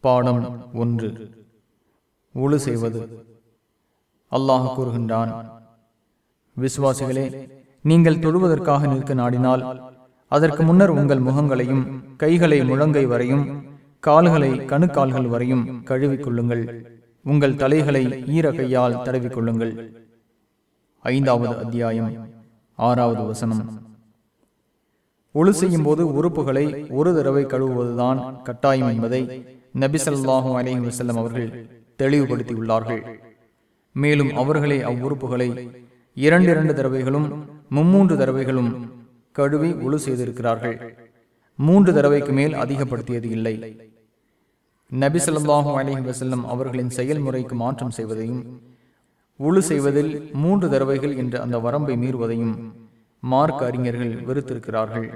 பாடம் ஒன்று. உழு செய்வது. அல்லாஹ் கூறுகின்றான். விசுவாசிகளே நீங்கள் தொழுவதற்காக நிற்க நாடினால் அதற்கு முன்னர் உங்கள் முகங்களையும் கைகளை முழங்கை வரையும் கால்களை கணுக்கால்கள் வரையும் கழுவிக் கொள்ளுங்கள். உங்கள் தலைகளை ஈர கையால் தடவிக் கொள்ளுங்கள். ஐந்தாவது அத்தியாயம். ஆறாவது வசனம். ஒழு செய்யும் போது உறுப்புகளை ஒரு தடவை கழுவுவதுதான் கட்டாயம் என்பதை நபிசல்லாஹும் அலிஹி வசல்லம் அவர்கள் தெளிவுபடுத்தியுள்ளார்கள். மேலும் அவர்களே அவ்வுறுப்புகளை இரண்டு இரண்டு தடவைகளும் மும்மூன்று தடவைகளும் கழுவி ஒழு செய்திருக்கிறார்கள். மூன்று தடவைக்கு மேல் அதிகப்படுத்தியது இல்லை. நபிசல்லாஹும் அலிஹி வசல்லம் அவர்களின் செயல்முறைக்கு மாற்றம் செய்வதையும் உழு செய்வதில் மூன்று தடவைகள் என்ற அந்த வரம்பை மீறுவதையும் மார்க் அறிஞர்கள் வெறுத்திருக்கிறார்கள்.